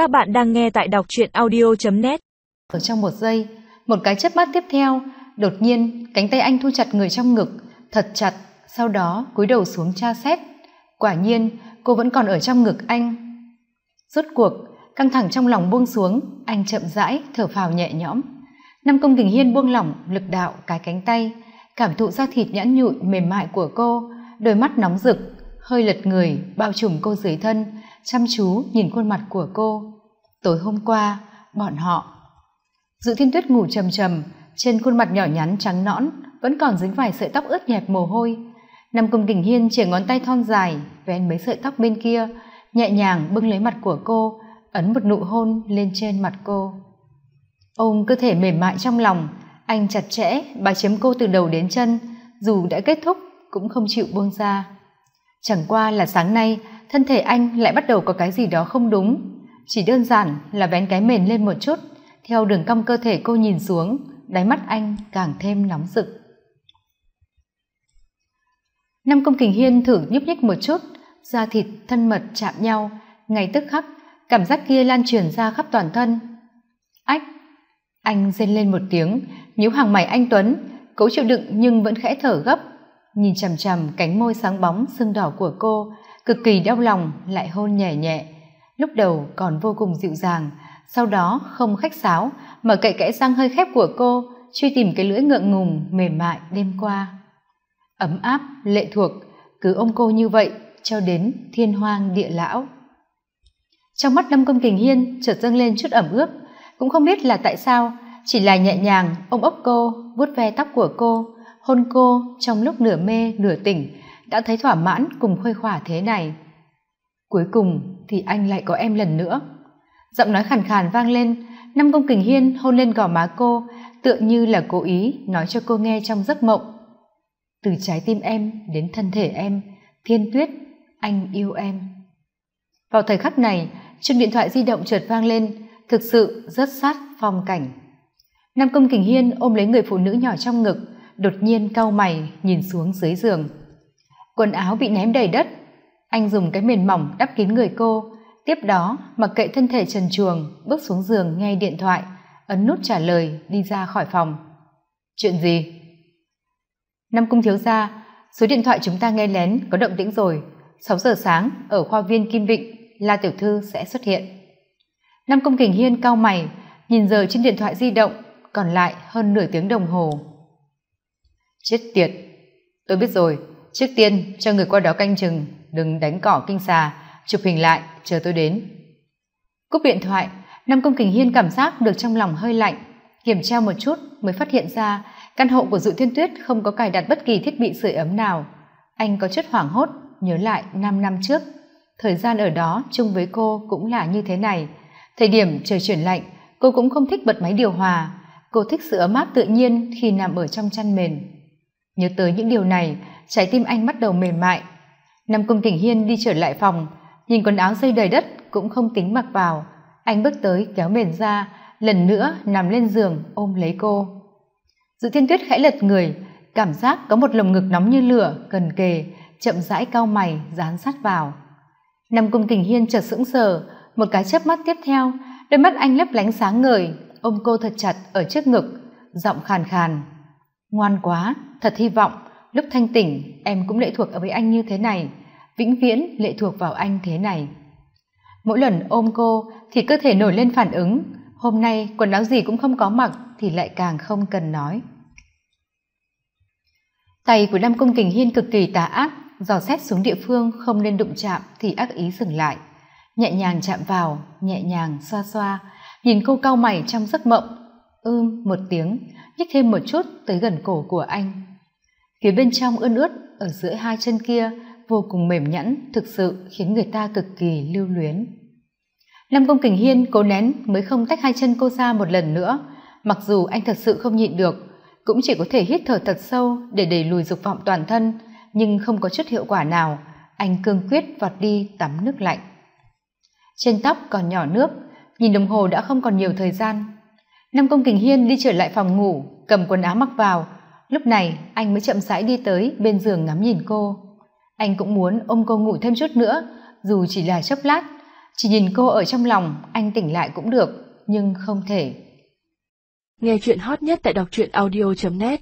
Các bạn đang nghe tại đọc truyện audio.net Ở trong một giây, một cái chớp mắt tiếp theo, đột nhiên cánh tay anh thu chặt người trong ngực, thật chặt, sau đó cúi đầu xuống tra xét. Quả nhiên, cô vẫn còn ở trong ngực anh. Rốt cuộc, căng thẳng trong lòng buông xuống, anh chậm rãi, thở phào nhẹ nhõm. năm Công Kình Hiên buông lỏng lực đạo cái cánh tay, cảm thụ da thịt nhẵn nhụi mềm mại của cô, đôi mắt nóng rực, hơi lật người bao trùm cô dưới thân, chăm chú nhìn khuôn mặt của cô. Tối hôm qua, bọn họ dự thiên tuyết ngủ trầm trầm, trên khuôn mặt nhỏ nhắn trắng nõn, vẫn còn dính vài sợi tóc ướt nhẹp mồ hôi. Nằm cùng kình hiên chỉ ngón tay thon dài, vén mấy sợi tóc bên kia, nhẹ nhàng bưng lấy mặt của cô, ấn một nụ hôn lên trên mặt cô. Ôm cơ thể mềm mại trong lòng, anh chặt chẽ, bà chiếm cô từ đầu đến chân, dù đã kết thúc, cũng không chịu buông ra chẳng qua là sáng nay, thân thể anh lại bắt đầu có cái gì đó không đúng. Chỉ đơn giản là bén cái mền lên một chút, theo đường cong cơ thể cô nhìn xuống, đáy mắt anh càng thêm nóng rực. Năm công kình hiên thử nhúc nhích một chút, da thịt, thân mật chạm nhau. Ngay tức khắc, cảm giác kia lan truyền ra khắp toàn thân. Ách! Anh rên lên một tiếng, nhíu hàng mày anh tuấn, cố chịu đựng nhưng vẫn khẽ thở gấp nhìn chằm chằm cánh môi sáng bóng, sưng đỏ của cô, cực kỳ đau lòng, lại hôn nhẹ nhẹ. Lúc đầu còn vô cùng dịu dàng, sau đó không khách sáo mở cậy kẽ răng hơi khép của cô, truy tìm cái lưỡi ngượng ngùng, mềm mại đêm qua. Ấm áp, lệ thuộc, cứ ôm cô như vậy, cho đến thiên hoang địa lão. Trong mắt lâm công kình hiên chợt dâng lên chút ẩm ướt. Cũng không biết là tại sao, chỉ là nhẹ nhàng ôm ốc cô, vuốt ve tóc của cô hôn cô trong lúc nửa mê, nửa tỉnh, đã thấy thỏa mãn cùng khuây khỏa thế này. Cuối cùng thì anh lại có em lần nữa. Giọng nói khàn khàn vang lên, năm công kình hiên hôn lên gò má cô, tựa như là cố ý nói cho cô nghe trong giấc mộng. Từ trái tim em đến thân thể em, thiên tuyết, anh yêu em. Vào thời khắc này, chuông điện thoại di động trượt vang lên, thực sự rất sát phong cảnh. Nam công kình hiên ôm lấy người phụ nữ nhỏ trong ngực đột nhiên cau mày, nhìn xuống dưới giường. Quần áo bị ném đầy đất. Anh dùng cái mền mỏng đắp kín người cô. Tiếp đó, mặc kệ thân thể trần chuồng bước xuống giường nghe điện thoại, ấn nút trả lời, đi ra khỏi phòng. Chuyện gì? Năm cung thiếu gia, số điện thoại chúng ta nghe lén, có động tĩnh rồi. Sáu giờ sáng, ở khoa viên kim vịnh, la tiểu thư sẽ xuất hiện. Năm công kình hiên cau mày, nhìn giờ trên điện thoại di động, còn lại hơn nửa tiếng đồng hồ chết tiệt. Tôi biết rồi. Trước tiên, cho người qua đó canh chừng, đừng đánh cỏ kinh xà. Chụp hình lại, chờ tôi đến. Cúp điện thoại, nam công kình hiên cảm giác được trong lòng hơi lạnh. Kiểm tra một chút mới phát hiện ra, căn hộ của dự thiên tuyết không có cài đặt bất kỳ thiết bị sưởi ấm nào. Anh có chút hoảng hốt, nhớ lại năm năm trước. Thời gian ở đó chung với cô cũng là như thế này. Thời điểm trời chuyển lạnh, cô cũng không thích bật máy điều hòa. Cô thích sự ấm áp tự nhiên khi nằm ở trong chăn mền nhớ tới những điều này, trái tim anh bắt đầu mềm mại. Năm công tỉnh hiên đi trở lại phòng, nhìn quần áo dây đầy đất cũng không tính mặc vào. Anh bước tới, kéo mền ra, lần nữa nằm lên giường, ôm lấy cô. Dự thiên tuyết khẽ lật người, cảm giác có một lồng ngực nóng như lửa, gần kề, chậm rãi cau mày, dán sát vào. Năm công tỉnh hiên chợt sững sờ, một cái chớp mắt tiếp theo, đôi mắt anh lấp lánh sáng ngời, ôm cô thật chặt ở trước ngực, giọng khàn khàn ngoan quá, thật hy vọng, lúc thanh tỉnh, em cũng lệ thuộc ở với anh như thế này, vĩnh viễn lệ thuộc vào anh thế này. Mỗi lần ôm cô thì cơ thể nổi lên phản ứng, hôm nay quần áo gì cũng không có mặc thì lại càng không cần nói. Tay của nam công kình hiên cực kỳ tà ác, dò xét xuống địa phương không nên đụng chạm thì ác ý dừng lại. Nhẹ nhàng chạm vào, nhẹ nhàng xoa xoa, nhìn cô cau mày trong giấc mộng. Ưm, một tiếng nhích thêm một chút tới gần cổ của anh. Phía bên trong ươn ướt ở giữa hai chân kia vô cùng mềm nhẵn, thực sự khiến người ta cực kỳ lưu luyến. Lâm công kình hiên cố nén mới không tách hai chân cô ra một lần nữa, mặc dù anh thật sự không nhịn được, cũng chỉ có thể hít thở thật sâu để đẩy lùi dục vọng toàn thân, nhưng không có chút hiệu quả nào, anh cương quyết vọt đi tắm nước lạnh. Trên tóc còn nhỏ nước, nhìn đồng hồ đã không còn nhiều thời gian nam công kình hiên đi trở lại phòng ngủ, cầm quần áo mặc vào. Lúc này, anh mới chậm rãi đi tới bên giường ngắm nhìn cô. Anh cũng muốn ôm cô ngủ thêm chút nữa, dù chỉ là chốc lát. Chỉ nhìn cô ở trong lòng, anh tỉnh lại cũng được, nhưng không thể. Nghe chuyện hot nhất tại đọc truyện audio net.